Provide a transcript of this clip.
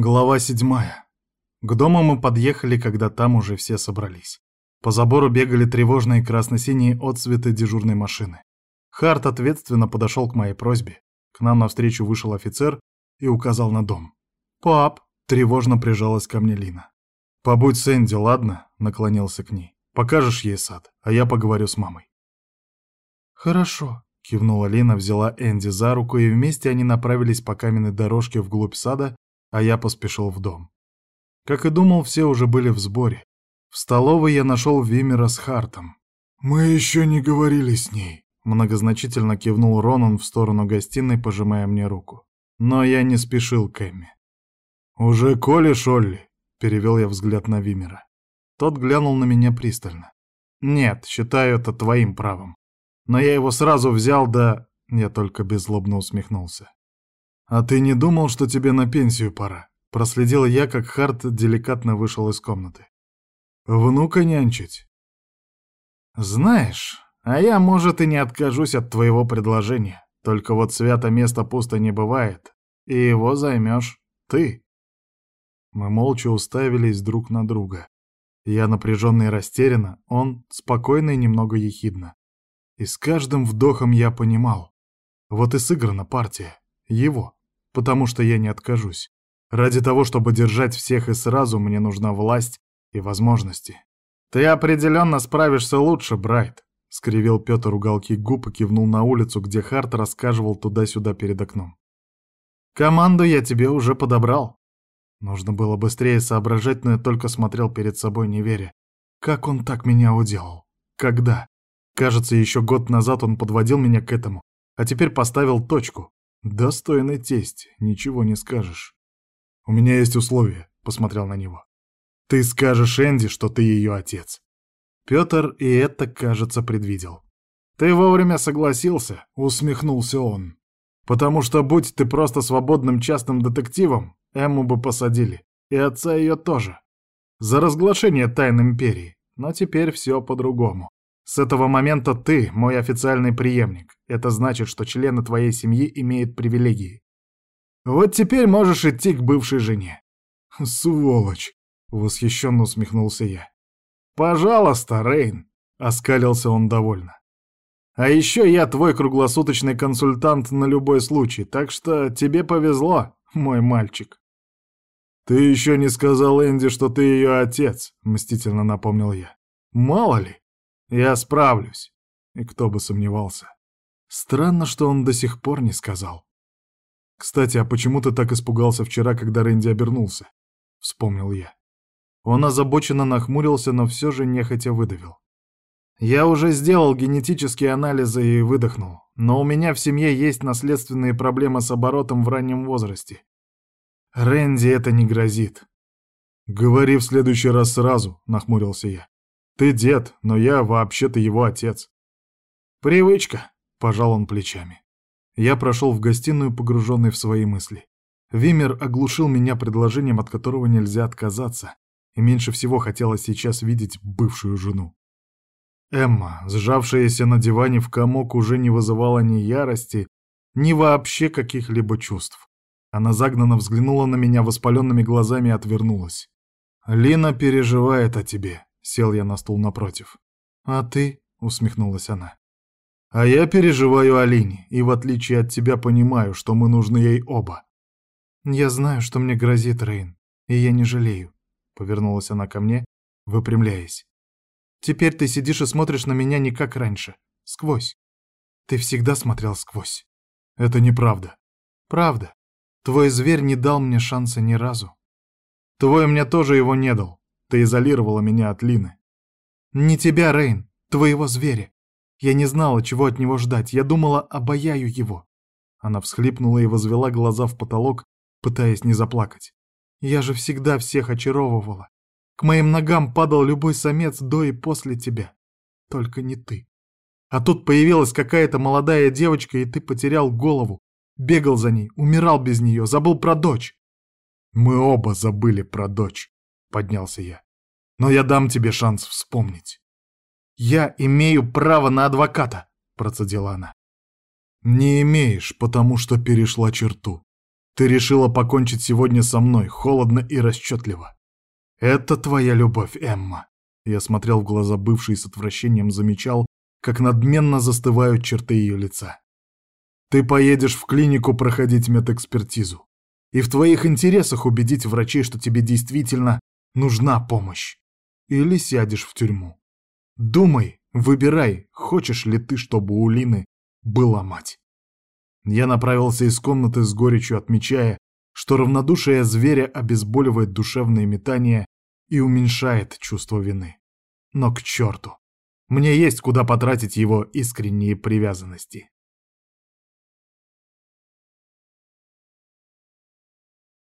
Глава седьмая. К дому мы подъехали, когда там уже все собрались. По забору бегали тревожные красно-синие отсветы дежурной машины. Харт ответственно подошел к моей просьбе. К нам навстречу вышел офицер и указал на дом. «Пап!» — тревожно прижалась ко мне Лина. «Побудь с Энди, ладно?» — наклонился к ней. «Покажешь ей сад, а я поговорю с мамой». «Хорошо», — кивнула Лина, взяла Энди за руку, и вместе они направились по каменной дорожке вглубь сада, а я поспешил в дом. Как и думал, все уже были в сборе. В столовой я нашел Вимера с Хартом. «Мы еще не говорили с ней», — многозначительно кивнул Ронан в сторону гостиной, пожимая мне руку. Но я не спешил к Эмми. «Уже Коли, Шолли?» — перевел я взгляд на Вимера. Тот глянул на меня пристально. «Нет, считаю это твоим правом. Но я его сразу взял, да...» Я только беззлобно усмехнулся. «А ты не думал, что тебе на пенсию пора?» Проследил я, как Харт деликатно вышел из комнаты. «Внука нянчить?» «Знаешь, а я, может, и не откажусь от твоего предложения. Только вот свято место пусто не бывает, и его займешь ты». Мы молча уставились друг на друга. Я напряженно и растерянно, он спокойно и немного ехидно. И с каждым вдохом я понимал. Вот и сыграна партия. Его потому что я не откажусь. Ради того, чтобы держать всех и сразу, мне нужна власть и возможности. «Ты определенно справишься лучше, Брайт», — скривил Петр уголки губ и кивнул на улицу, где Харт рассказывал туда-сюда перед окном. «Команду я тебе уже подобрал». Нужно было быстрее соображать, но я только смотрел перед собой, не веря. Как он так меня уделал? Когда? Кажется, еще год назад он подводил меня к этому, а теперь поставил точку. Достойный тесть, ничего не скажешь. У меня есть условия, посмотрел на него. Ты скажешь Энди, что ты ее отец. Петр и это, кажется, предвидел. Ты вовремя согласился, усмехнулся он. Потому что будь ты просто свободным частным детективом, Эмму бы посадили. И отца ее тоже. За разглашение тайн империи. Но теперь все по-другому. С этого момента ты мой официальный преемник. Это значит, что члены твоей семьи имеют привилегии. Вот теперь можешь идти к бывшей жене. Сволочь! Восхищенно усмехнулся я. Пожалуйста, Рейн! Оскалился он довольно. А еще я твой круглосуточный консультант на любой случай, так что тебе повезло, мой мальчик. Ты еще не сказал Энди, что ты ее отец, мстительно напомнил я. Мало ли. Я справлюсь. И кто бы сомневался. Странно, что он до сих пор не сказал. Кстати, а почему ты так испугался вчера, когда Рэнди обернулся? Вспомнил я. Он озабоченно нахмурился, но все же нехотя выдавил. Я уже сделал генетические анализы и выдохнул, но у меня в семье есть наследственные проблемы с оборотом в раннем возрасте. Рэнди это не грозит. Говори в следующий раз сразу, нахмурился я. Ты дед, но я вообще-то его отец. Привычка, пожал он плечами. Я прошел в гостиную, погруженный в свои мысли. Вимер оглушил меня предложением, от которого нельзя отказаться, и меньше всего хотелось сейчас видеть бывшую жену. Эмма, сжавшаяся на диване в комок, уже не вызывала ни ярости, ни вообще каких-либо чувств. Она загнанно взглянула на меня воспаленными глазами и отвернулась. «Лина переживает о тебе», Сел я на стул напротив. «А ты?» — усмехнулась она. «А я переживаю о Лине, и в отличие от тебя понимаю, что мы нужны ей оба». «Я знаю, что мне грозит, Рейн, и я не жалею», — повернулась она ко мне, выпрямляясь. «Теперь ты сидишь и смотришь на меня не как раньше, сквозь. Ты всегда смотрел сквозь. Это неправда. Правда. Твой зверь не дал мне шанса ни разу. Твой мне тоже его не дал. Ты изолировала меня от Лины. Не тебя, Рейн, твоего зверя. Я не знала, чего от него ждать. Я думала, обаяю его. Она всхлипнула и возвела глаза в потолок, пытаясь не заплакать. Я же всегда всех очаровывала. К моим ногам падал любой самец до и после тебя. Только не ты. А тут появилась какая-то молодая девочка, и ты потерял голову. Бегал за ней, умирал без нее, забыл про дочь. Мы оба забыли про дочь. — поднялся я. «Но я дам тебе шанс вспомнить». «Я имею право на адвоката», — процедила она. «Не имеешь, потому что перешла черту. Ты решила покончить сегодня со мной, холодно и расчетливо. Это твоя любовь, Эмма. Я смотрел в глаза бывшей с отвращением, замечал, как надменно застывают черты ее лица. Ты поедешь в клинику проходить медэкспертизу. И в твоих интересах убедить врачей, что тебе действительно нужна помощь. Или сядешь в тюрьму. Думай, выбирай, хочешь ли ты, чтобы у Лины была мать. Я направился из комнаты с горечью, отмечая, что равнодушие зверя обезболивает душевные метания и уменьшает чувство вины. Но к черту! Мне есть куда потратить его искренние привязанности.